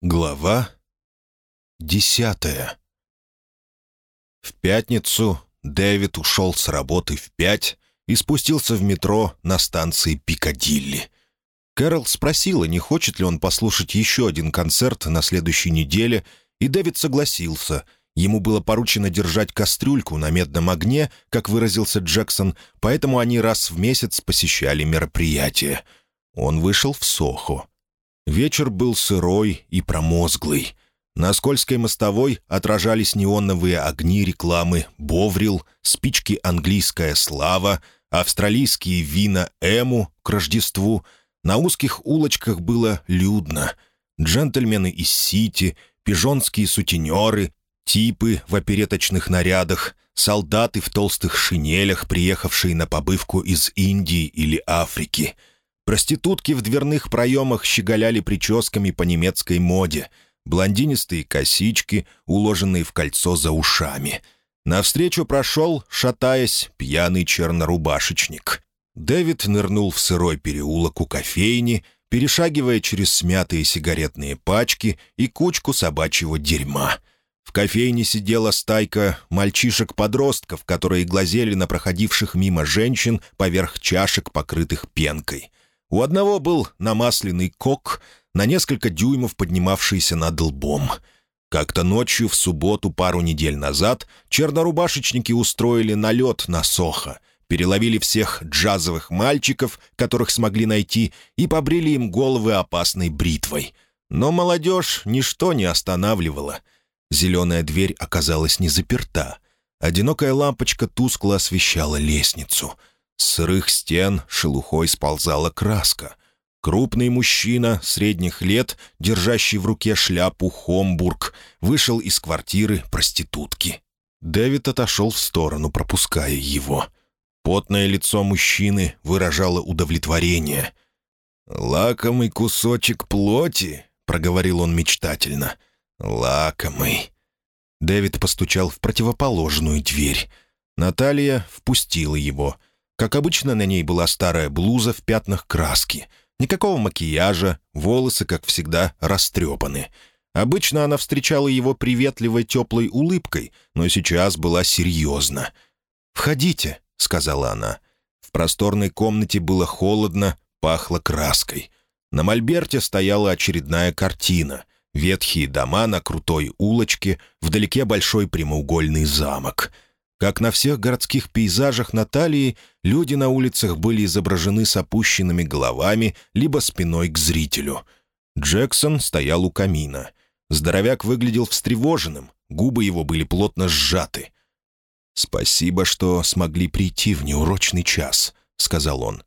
Глава десятая В пятницу Дэвид ушел с работы в пять и спустился в метро на станции Пикадилли. Кэрол спросила, не хочет ли он послушать еще один концерт на следующей неделе, и Дэвид согласился. Ему было поручено держать кастрюльку на медном огне, как выразился Джексон, поэтому они раз в месяц посещали мероприятие. Он вышел в Сохо. Вечер был сырой и промозглый. На скользкой мостовой отражались неоновые огни рекламы «Боврил», спички «Английская слава», австралийские вина «Эму» к Рождеству. На узких улочках было людно. Джентльмены из Сити, пижонские сутенеры, типы в опереточных нарядах, солдаты в толстых шинелях, приехавшие на побывку из Индии или Африки — Проститутки в дверных проемах щеголяли прическами по немецкой моде, блондинистые косички, уложенные в кольцо за ушами. Навстречу прошел, шатаясь, пьяный чернорубашечник. Дэвид нырнул в сырой переулок у кофейни, перешагивая через смятые сигаретные пачки и кучку собачьего дерьма. В кофейне сидела стайка мальчишек-подростков, которые глазели на проходивших мимо женщин поверх чашек, покрытых пенкой — у одного был намасленный кок, на несколько дюймов поднимавшийся над лбом. Как-то ночью в субботу пару недель назад чернорубашечники устроили налет на Сохо, переловили всех джазовых мальчиков, которых смогли найти, и побрили им головы опасной бритвой. Но молодежь ничто не останавливала. Зеленая дверь оказалась не заперта. Одинокая лампочка тускло освещала лестницу — с сырых стен шелухой сползала краска. Крупный мужчина средних лет, держащий в руке шляпу «Хомбург», вышел из квартиры проститутки. Дэвид отошел в сторону, пропуская его. Потное лицо мужчины выражало удовлетворение. «Лакомый кусочек плоти», — проговорил он мечтательно. «Лакомый». Дэвид постучал в противоположную дверь. Наталья впустила его — как обычно, на ней была старая блуза в пятнах краски. Никакого макияжа, волосы, как всегда, растрепаны. Обычно она встречала его приветливой теплой улыбкой, но сейчас была серьезна. «Входите», — сказала она. В просторной комнате было холодно, пахло краской. На мольберте стояла очередная картина. Ветхие дома на крутой улочке, вдалеке большой прямоугольный замок — как на всех городских пейзажах Наталии, люди на улицах были изображены с опущенными головами либо спиной к зрителю. Джексон стоял у камина. Здоровяк выглядел встревоженным, губы его были плотно сжаты. «Спасибо, что смогли прийти в неурочный час», — сказал он.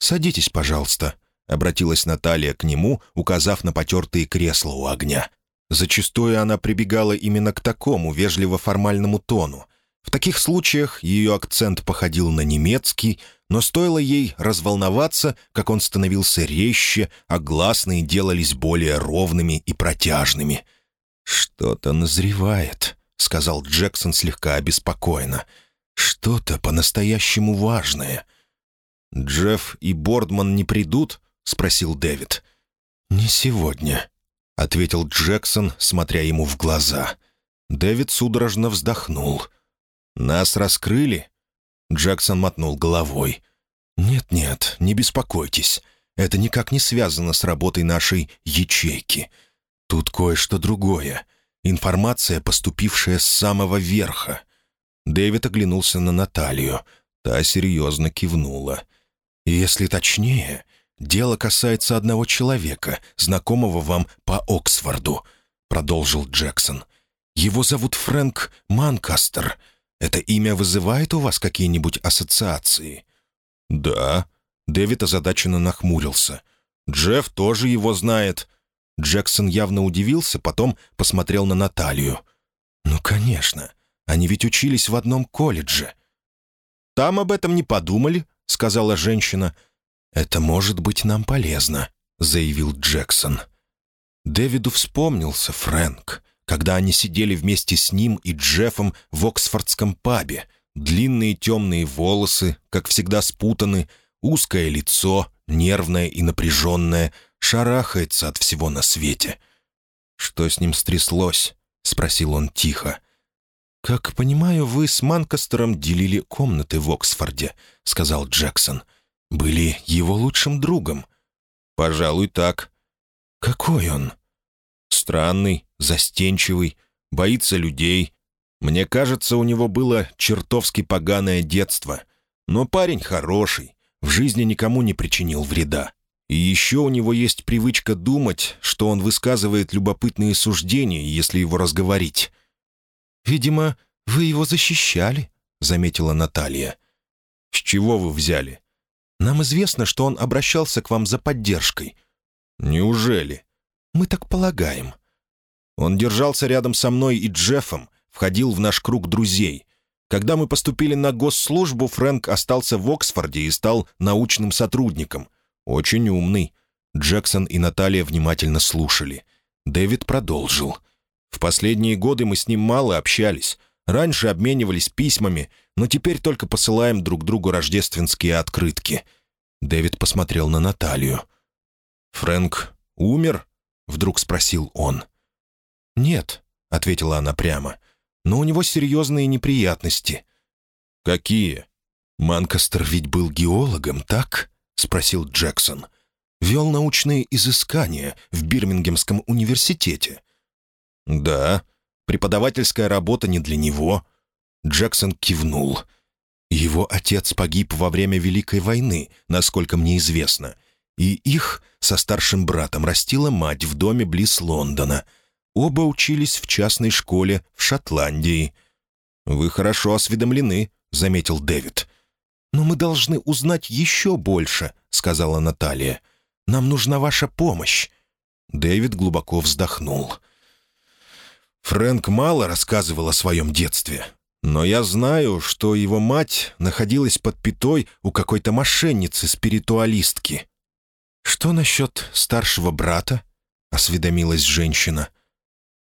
«Садитесь, пожалуйста», — обратилась Наталья к нему, указав на потертые кресла у огня. Зачастую она прибегала именно к такому вежливо-формальному тону — в таких случаях ее акцент походил на немецкий, но стоило ей разволноваться, как он становился резче, а гласные делались более ровными и протяжными. «Что-то назревает», — сказал Джексон слегка обеспокоенно. «Что-то по-настоящему важное». «Джефф и Бордман не придут?» — спросил Дэвид. «Не сегодня», — ответил Джексон, смотря ему в глаза. Дэвид судорожно вздохнул — «Нас раскрыли?» Джексон мотнул головой. «Нет-нет, не беспокойтесь. Это никак не связано с работой нашей ячейки. Тут кое-что другое. Информация, поступившая с самого верха». Дэвид оглянулся на Наталью. Та серьезно кивнула. «Если точнее, дело касается одного человека, знакомого вам по Оксфорду», — продолжил Джексон. «Его зовут Фрэнк Манкастер». Это имя вызывает у вас какие-нибудь ассоциации?» «Да». Дэвид озадаченно нахмурился. «Джефф тоже его знает». Джексон явно удивился, потом посмотрел на Наталью. «Ну, конечно. Они ведь учились в одном колледже». «Там об этом не подумали», — сказала женщина. «Это может быть нам полезно», — заявил Джексон. Дэвиду вспомнился Фрэнк когда они сидели вместе с ним и Джеффом в Оксфордском пабе. Длинные темные волосы, как всегда спутаны, узкое лицо, нервное и напряженное, шарахается от всего на свете. «Что с ним стряслось?» — спросил он тихо. «Как понимаю, вы с Манкастером делили комнаты в Оксфорде», — сказал Джексон. «Были его лучшим другом». «Пожалуй, так». «Какой он?» «Странный, застенчивый, боится людей. Мне кажется, у него было чертовски поганое детство. Но парень хороший, в жизни никому не причинил вреда. И еще у него есть привычка думать, что он высказывает любопытные суждения, если его разговорить. «Видимо, вы его защищали», — заметила Наталья. «С чего вы взяли?» «Нам известно, что он обращался к вам за поддержкой». «Неужели?» «Мы так полагаем». Он держался рядом со мной и Джеффом, входил в наш круг друзей. Когда мы поступили на госслужбу, Фрэнк остался в Оксфорде и стал научным сотрудником. Очень умный. Джексон и Наталья внимательно слушали. Дэвид продолжил. «В последние годы мы с ним мало общались. Раньше обменивались письмами, но теперь только посылаем друг другу рождественские открытки». Дэвид посмотрел на Наталью. «Фрэнк умер?» — вдруг спросил он. «Нет», — ответила она прямо, — «но у него серьезные неприятности». «Какие?» «Манкастер ведь был геологом, так?» — спросил Джексон. «Вел научные изыскания в Бирмингемском университете». «Да, преподавательская работа не для него». Джексон кивнул. «Его отец погиб во время Великой войны, насколько мне известно, и их со старшим братом растила мать в доме близ Лондона. Оба учились в частной школе в Шотландии». «Вы хорошо осведомлены», — заметил Дэвид. «Но мы должны узнать еще больше», — сказала Наталья. «Нам нужна ваша помощь». Дэвид глубоко вздохнул. Фрэнк мало рассказывал о своем детстве, но я знаю, что его мать находилась под пятой у какой-то мошенницы-спиритуалистки. «Что насчет старшего брата?» — осведомилась женщина.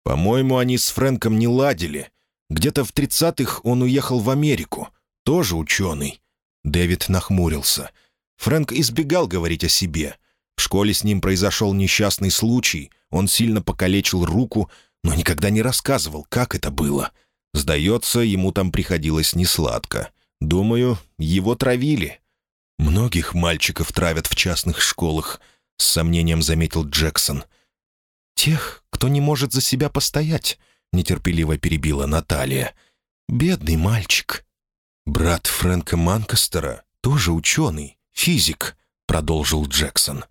«По-моему, они с Фрэнком не ладили. Где-то в тридцатых он уехал в Америку. Тоже ученый. Дэвид нахмурился. Фрэнк избегал говорить о себе. В школе с ним произошел несчастный случай. Он сильно покалечил руку, но никогда не рассказывал, как это было. Сдается, ему там приходилось несладко. Думаю, его травили. «Многих мальчиков травят в частных школах», — с сомнением заметил Джексон. «Тех, кто не может за себя постоять», — нетерпеливо перебила Наталья. «Бедный мальчик». «Брат Фрэнка Манкастера тоже ученый, физик», — продолжил Джексон.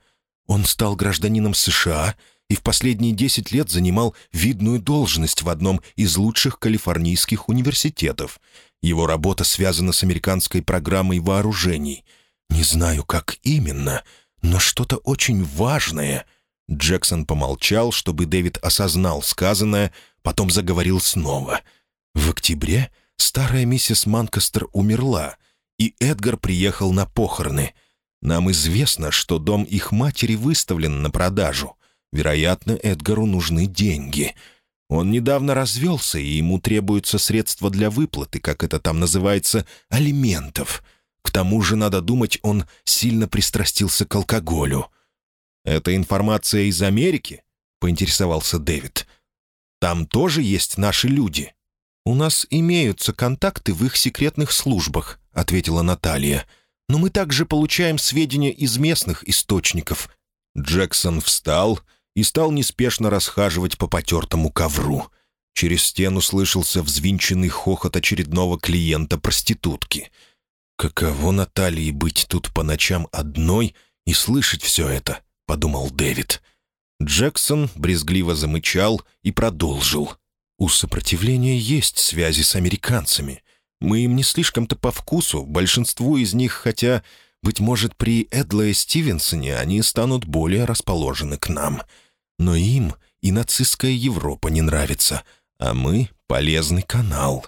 «Он стал гражданином США и в последние десять лет занимал видную должность в одном из лучших калифорнийских университетов. Его работа связана с американской программой вооружений. Не знаю, как именно, но что-то очень важное». Джексон помолчал, чтобы Дэвид осознал сказанное, потом заговорил снова. «В октябре старая миссис Манкастер умерла, и Эдгар приехал на похороны. Нам известно, что дом их матери выставлен на продажу. Вероятно, Эдгару нужны деньги. Он недавно развелся, и ему требуются средства для выплаты, как это там называется, алиментов. К тому же, надо думать, он сильно пристрастился к алкоголю. «Это информация из Америки?» — поинтересовался Дэвид. «Там тоже есть наши люди?» «У нас имеются контакты в их секретных службах», — ответила Наталья. «Но мы также получаем сведения из местных источников». Джексон встал и стал неспешно расхаживать по потертому ковру. Через стену слышался взвинченный хохот очередного клиента-проститутки. «Каково Наталье быть тут по ночам одной и слышать все это?» — подумал Дэвид. Джексон брезгливо замычал и продолжил. У сопротивления есть связи с американцами. Мы им не слишком-то по вкусу, большинству из них, хотя, быть может, при Эдлое Стивенсоне они станут более расположены к нам. Но им и нацистская Европа не нравится, а мы — полезный канал.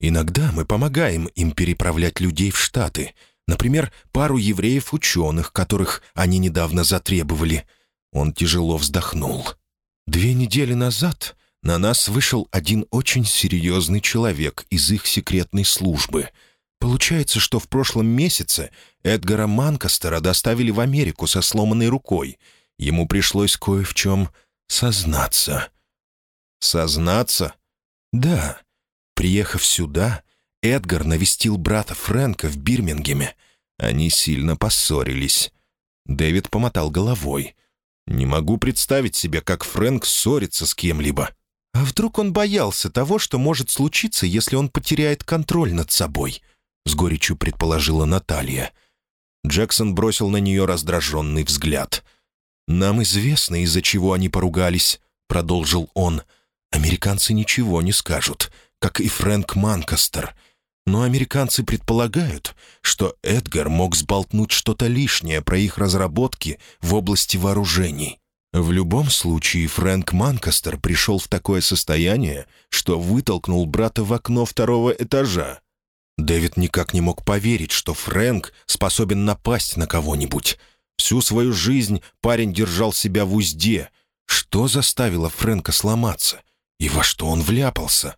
Иногда мы помогаем им переправлять людей в Штаты. Например, пару евреев-ученых, которых они недавно затребовали. Он тяжело вздохнул. Две недели назад на нас вышел один очень серьезный человек из их секретной службы. Получается, что в прошлом месяце Эдгара Манкастера доставили в Америку со сломанной рукой. Ему пришлось кое в чем сознаться. «Сознаться?» «Да. Приехав сюда, Эдгар навестил брата Фрэнка в Бирмингеме. Они сильно поссорились». Дэвид помотал головой. «Не могу представить себе, как Фрэнк ссорится с кем-либо». «А вдруг он боялся того, что может случиться, если он потеряет контроль над собой?» — с горечью предположила Наталья. Джексон бросил на нее раздраженный взгляд. «Нам известно, из-за чего они поругались», — продолжил он. «Американцы ничего не скажут, как и Фрэнк Манкастер. Но американцы предполагают, что Эдгар мог сболтнуть что-то лишнее про их разработки в области вооружений. В любом случае, Фрэнк Манкастер пришел в такое состояние, что вытолкнул брата в окно второго этажа. Дэвид никак не мог поверить, что Фрэнк способен напасть на кого-нибудь. Всю свою жизнь парень держал себя в узде. Что заставило Фрэнка сломаться? И во что он вляпался?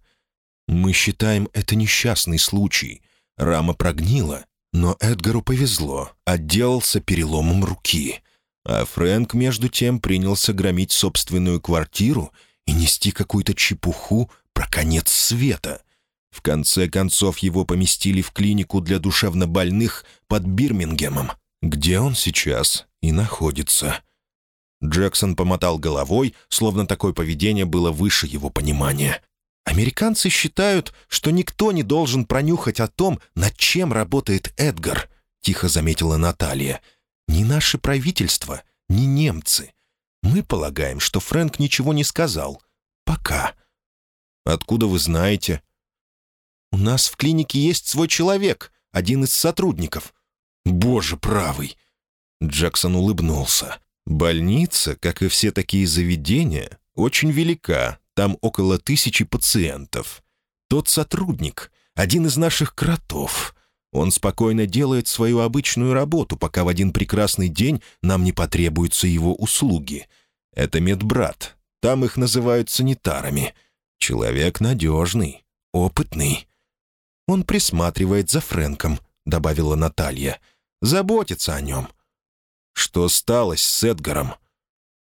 Мы считаем это несчастный случай. Рама прогнила, но Эдгару повезло, отделался переломом руки. А Фрэнк, между тем, принялся громить собственную квартиру и нести какую-то чепуху про конец света. В конце концов его поместили в клинику для душевнобольных под Бирмингемом, где он сейчас и находится. Джексон помотал головой, словно такое поведение было выше его понимания. «Американцы считают, что никто не должен пронюхать о том, над чем работает Эдгар», — тихо заметила Наталья. «Ни наше правительство, ни немцы. Мы полагаем, что Фрэнк ничего не сказал. Пока». «Откуда вы знаете?» «У нас в клинике есть свой человек, один из сотрудников». «Боже правый!» Джексон улыбнулся. «Больница, как и все такие заведения, очень велика, там около тысячи пациентов. Тот сотрудник — один из наших кротов. Он спокойно делает свою обычную работу, пока в один прекрасный день нам не потребуются его услуги. Это медбрат. Там их называют санитарами. Человек надежный, опытный. «Он присматривает за Фрэнком», — добавила Наталья. «Заботится о нем». «Что стало с Эдгаром?»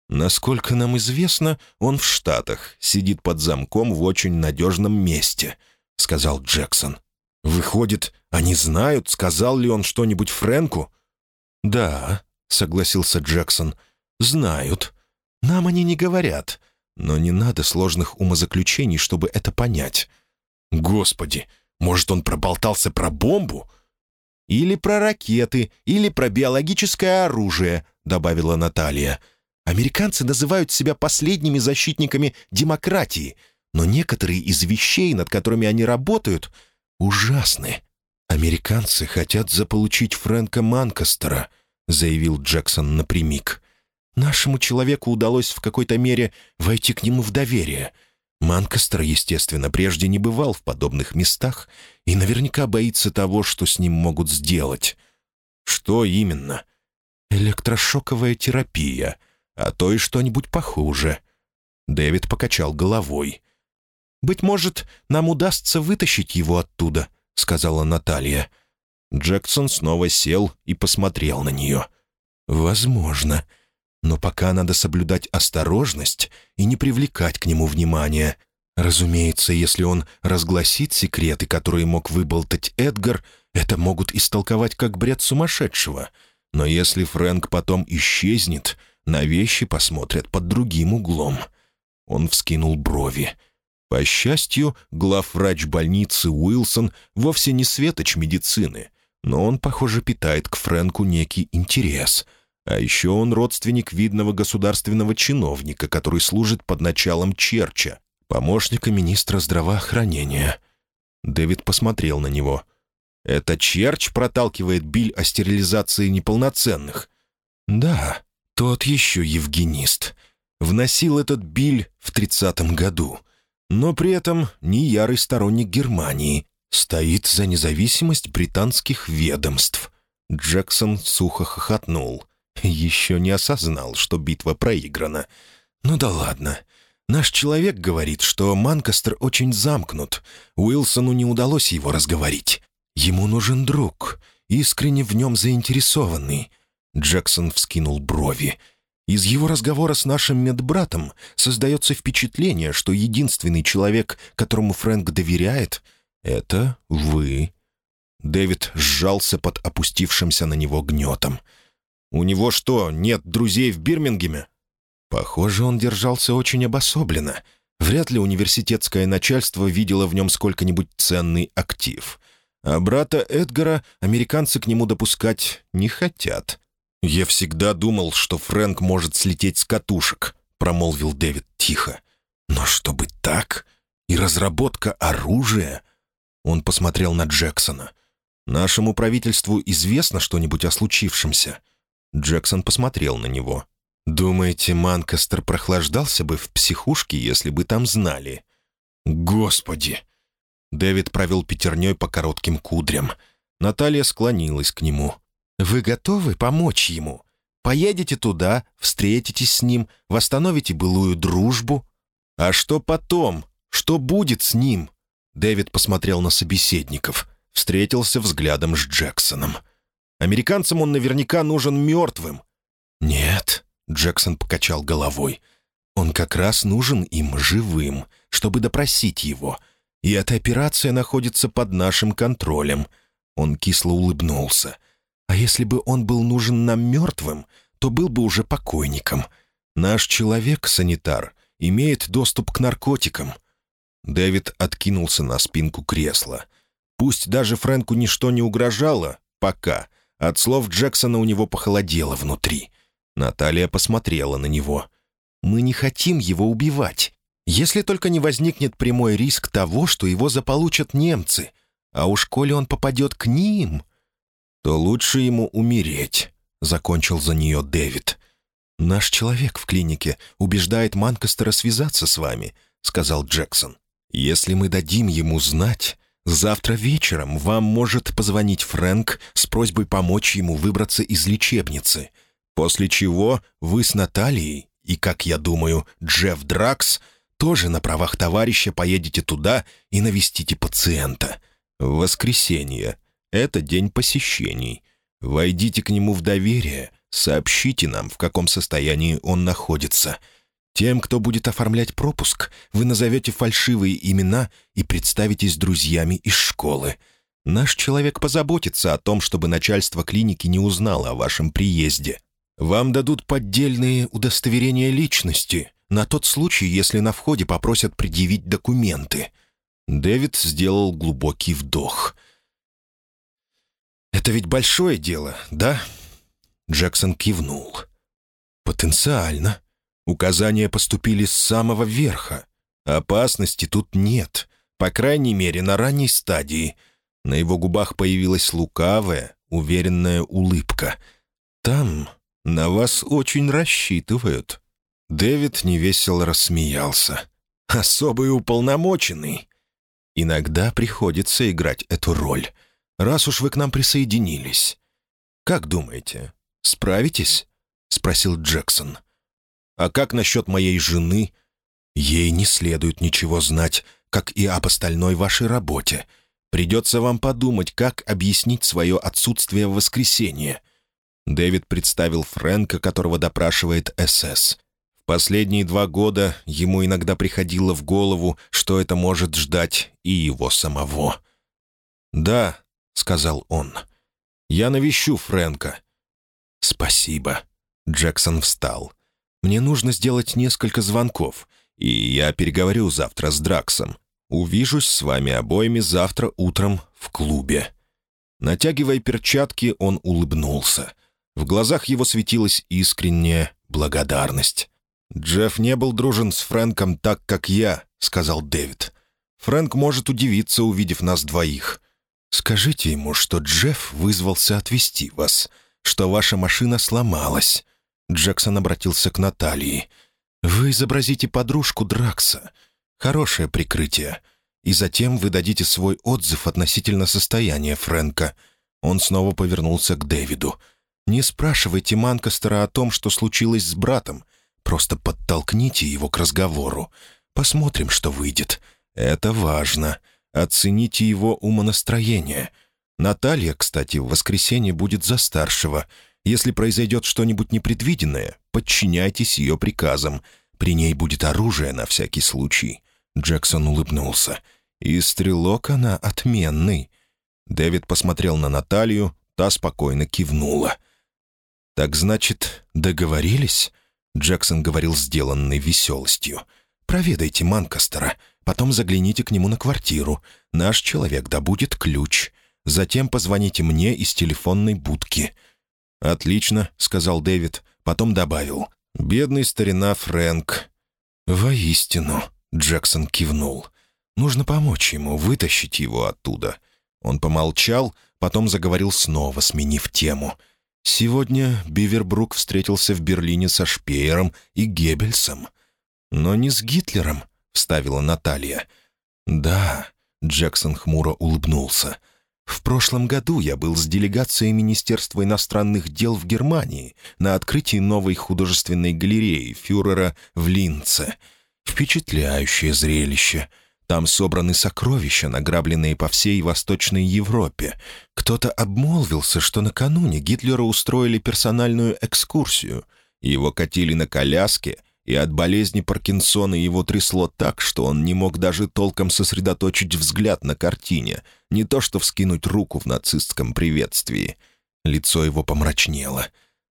«Насколько нам известно, он в Штатах, сидит под замком в очень надежном месте», — сказал Джексон. «Выходит, они знают, сказал ли он что-нибудь Фрэнку?» «Да», — согласился Джексон, — «знают. Нам они не говорят, но не надо сложных умозаключений, чтобы это понять». «Господи, может, он проболтался про бомбу?» «Или про ракеты, или про биологическое оружие», — добавила Наталья. «Американцы называют себя последними защитниками демократии, но некоторые из вещей, над которыми они работают, ужасны». «Американцы хотят заполучить Фрэнка Манкастера», — заявил Джексон напрямик. «Нашему человеку удалось в какой-то мере войти к нему в доверие». Манкастер, естественно, прежде не бывал в подобных местах и наверняка боится того, что с ним могут сделать. Что именно? Электрошоковая терапия, а то и что-нибудь похуже. Дэвид покачал головой. «Быть может, нам удастся вытащить его оттуда», — сказала Наталья. Джексон снова сел и посмотрел на нее. «Возможно. Но пока надо соблюдать осторожность и не привлекать к нему внимания. Разумеется, если он разгласит секреты, которые мог выболтать Эдгар, это могут истолковать как бред сумасшедшего. Но если Фрэнк потом исчезнет, на вещи посмотрят под другим углом. Он вскинул брови. По счастью, главврач больницы Уилсон вовсе не светоч медицины, но он, похоже, питает к Фрэнку некий интерес — а еще он родственник видного государственного чиновника, который служит под началом Черча, помощника министра здравоохранения. Дэвид посмотрел на него. «Это Черч проталкивает биль о стерилизации неполноценных?» «Да, тот еще евгенист. Вносил этот биль в тридцатом году. Но при этом не ярый сторонник Германии. Стоит за независимость британских ведомств». Джексон сухо хохотнул. Еще не осознал, что битва проиграна. Ну да ладно. Наш человек говорит, что Манкастер очень замкнут. Уилсону не удалось его разговорить. Ему нужен друг, искренне в нем заинтересованный. Джексон вскинул брови. Из его разговора с нашим медбратом создается впечатление, что единственный человек, которому Фрэнк доверяет, — это вы. Дэвид сжался под опустившимся на него гнетом. «У него что, нет друзей в Бирмингеме?» Похоже, он держался очень обособленно. Вряд ли университетское начальство видело в нем сколько-нибудь ценный актив. А брата Эдгара американцы к нему допускать не хотят. «Я всегда думал, что Фрэнк может слететь с катушек», — промолвил Дэвид тихо. «Но чтобы так? И разработка оружия?» Он посмотрел на Джексона. «Нашему правительству известно что-нибудь о случившемся?» Джексон посмотрел на него. «Думаете, Манкастер прохлаждался бы в психушке, если бы там знали?» «Господи!» Дэвид провел пятерней по коротким кудрям. Наталья склонилась к нему. «Вы готовы помочь ему? Поедете туда, встретитесь с ним, восстановите былую дружбу?» «А что потом? Что будет с ним?» Дэвид посмотрел на собеседников, встретился взглядом с Джексоном. «Американцам он наверняка нужен мертвым». «Нет», — Джексон покачал головой, — «он как раз нужен им живым, чтобы допросить его. И эта операция находится под нашим контролем». Он кисло улыбнулся. А если бы он был нужен нам мертвым, то был бы уже покойником. Наш человек, санитар, имеет доступ к наркотикам». Дэвид откинулся на спинку кресла. Пусть даже Фрэнку ничто не угрожало, пока. От слов Джексона у него похолодело внутри. Наталья посмотрела на него. «Мы не хотим его убивать. Если только не возникнет прямой риск того, что его заполучат немцы. А уж коли он попадет к ним...» то лучше ему умереть», — закончил за нее Дэвид. «Наш человек в клинике убеждает Манкастера связаться с вами», — сказал Джексон. «Если мы дадим ему знать, завтра вечером вам может позвонить Фрэнк с просьбой помочь ему выбраться из лечебницы, после чего вы с Натальей и, как я думаю, Джефф Дракс тоже на правах товарища поедете туда и навестите пациента. В воскресенье это день посещений. Войдите к нему в доверие, сообщите нам, в каком состоянии он находится. Тем, кто будет оформлять пропуск, вы назовете фальшивые имена и представитесь друзьями из школы. Наш человек позаботится о том, чтобы начальство клиники не узнало о вашем приезде. Вам дадут поддельные удостоверения личности на тот случай, если на входе попросят предъявить документы». Дэвид сделал глубокий вдох — это ведь большое дело, да?» Джексон кивнул. «Потенциально. Указания поступили с самого верха. Опасности тут нет, по крайней мере, на ранней стадии. На его губах появилась лукавая, уверенная улыбка. Там на вас очень рассчитывают». Дэвид невесело рассмеялся. «Особый уполномоченный. Иногда приходится играть эту роль» раз уж вы к нам присоединились. Как думаете, справитесь?» — спросил Джексон. «А как насчет моей жены? Ей не следует ничего знать, как и об остальной вашей работе. Придется вам подумать, как объяснить свое отсутствие в воскресенье». Дэвид представил Фрэнка, которого допрашивает СС. В последние два года ему иногда приходило в голову, что это может ждать и его самого. «Да, сказал он. «Я навещу Фрэнка». «Спасибо». Джексон встал. «Мне нужно сделать несколько звонков, и я переговорю завтра с Драксом. Увижусь с вами обоими завтра утром в клубе». Натягивая перчатки, он улыбнулся. В глазах его светилась искренняя благодарность. «Джефф не был дружен с Фрэнком так, как я», — сказал Дэвид. «Фрэнк может удивиться, увидев нас двоих. Скажите ему, что Джефф вызвался отвезти вас, что ваша машина сломалась». Джексон обратился к Натальи. «Вы изобразите подружку Дракса. Хорошее прикрытие. И затем вы дадите свой отзыв относительно состояния Фрэнка». Он снова повернулся к Дэвиду. «Не спрашивайте Манкастера о том, что случилось с братом. Просто подтолкните его к разговору. Посмотрим, что выйдет. Это важно. Оцените его умонастроение. Наталья, кстати, в воскресенье будет за старшего. Если произойдет что-нибудь непредвиденное, подчиняйтесь ее приказам. При ней будет оружие на всякий случай». Джексон улыбнулся. «И стрелок она отменный». Дэвид посмотрел на Наталью, та спокойно кивнула. «Так значит, договорились?» Джексон говорил сделанной веселостью. «Проведайте Манкастера, потом загляните к нему на квартиру. Наш человек добудет ключ. Затем позвоните мне из телефонной будки». «Отлично», — сказал Дэвид, потом добавил. «Бедный старина Фрэнк». «Воистину», — Джексон кивнул. «Нужно помочь ему, вытащить его оттуда». Он помолчал, потом заговорил снова, сменив тему. «Сегодня Бивербрук встретился в Берлине со Шпеером и Геббельсом. Но не с Гитлером», — вставила Наталья. «Да», — Джексон хмуро улыбнулся. «В прошлом году я был с делегацией Министерства иностранных дел в Германии на открытии новой художественной галереи фюрера в Линце. Впечатляющее зрелище». Там собраны сокровища, награбленные по всей Восточной Европе. Кто-то обмолвился, что накануне Гитлера устроили персональную экскурсию. Его катили на коляске, и от болезни Паркинсона его трясло так, что он не мог даже толком сосредоточить взгляд на картине, не то что вскинуть руку в нацистском приветствии. Лицо его помрачнело.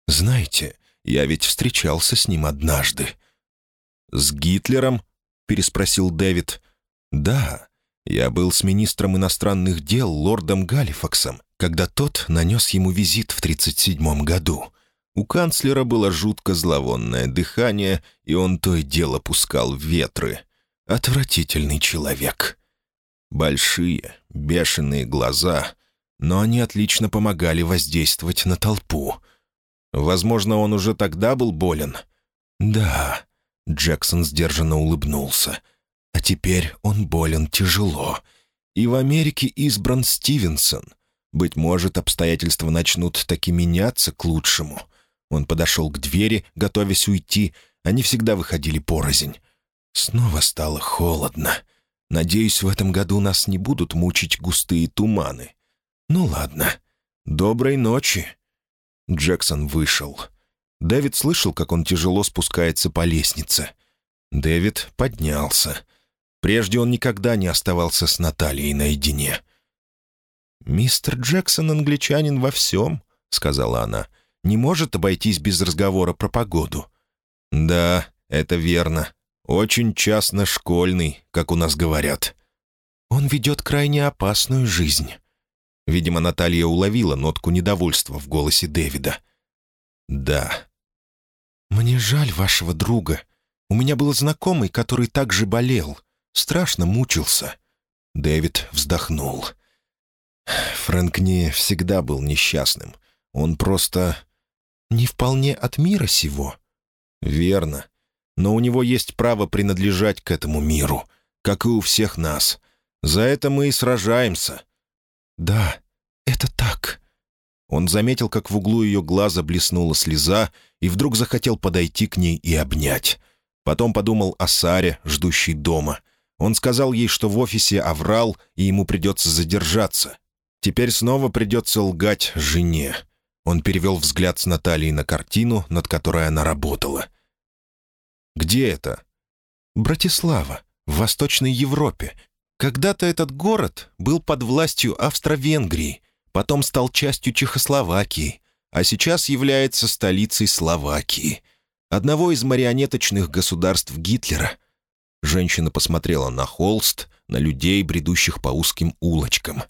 «Знаете, я ведь встречался с ним однажды». «С Гитлером?» — переспросил Дэвид. «Да, я был с министром иностранных дел лордом Галифаксом, когда тот нанес ему визит в 1937 году. У канцлера было жутко зловонное дыхание, и он то и дело пускал ветры. Отвратительный человек. Большие, бешеные глаза, но они отлично помогали воздействовать на толпу. Возможно, он уже тогда был болен? Да, Джексон сдержанно улыбнулся — а теперь он болен тяжело. И в Америке избран Стивенсон. Быть может, обстоятельства начнут таки меняться к лучшему. Он подошел к двери, готовясь уйти. Они всегда выходили порознь. Снова стало холодно. Надеюсь, в этом году нас не будут мучить густые туманы. Ну ладно. Доброй ночи. Джексон вышел. Дэвид слышал, как он тяжело спускается по лестнице. Дэвид поднялся. Прежде он никогда не оставался с Натальей наедине. «Мистер Джексон англичанин во всем», — сказала она. «Не может обойтись без разговора про погоду». «Да, это верно. Очень частно-школьный, как у нас говорят». «Он ведет крайне опасную жизнь». Видимо, Наталья уловила нотку недовольства в голосе Дэвида. «Да». «Мне жаль вашего друга. У меня был знакомый, который также болел страшно мучился». Дэвид вздохнул. Фрэнк не всегда был несчастным. Он просто не вполне от мира сего. Верно. Но у него есть право принадлежать к этому миру, как и у всех нас. За это мы и сражаемся. Да, это так. Он заметил, как в углу ее глаза блеснула слеза, и вдруг захотел подойти к ней и обнять. Потом подумал о Саре, ждущей дома — он сказал ей, что в офисе оврал, и ему придется задержаться. Теперь снова придется лгать жене. Он перевел взгляд с Натальей на картину, над которой она работала. «Где это?» «Братислава, в Восточной Европе. Когда-то этот город был под властью Австро-Венгрии, потом стал частью Чехословакии, а сейчас является столицей Словакии, одного из марионеточных государств Гитлера — Женщина посмотрела на холст, на людей, бредущих по узким улочкам.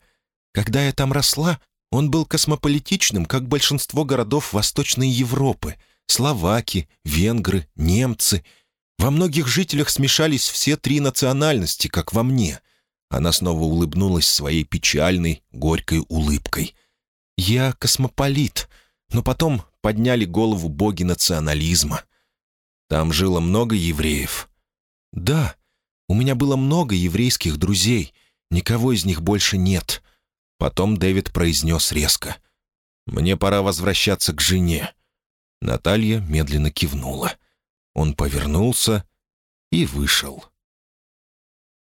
«Когда я там росла, он был космополитичным, как большинство городов Восточной Европы. Словаки, венгры, немцы. Во многих жителях смешались все три национальности, как во мне». Она снова улыбнулась своей печальной, горькой улыбкой. «Я космополит, но потом подняли голову боги национализма. Там жило много евреев». «Да, у меня было много еврейских друзей. Никого из них больше нет». Потом Дэвид произнес резко. «Мне пора возвращаться к жене». Наталья медленно кивнула. Он повернулся и вышел.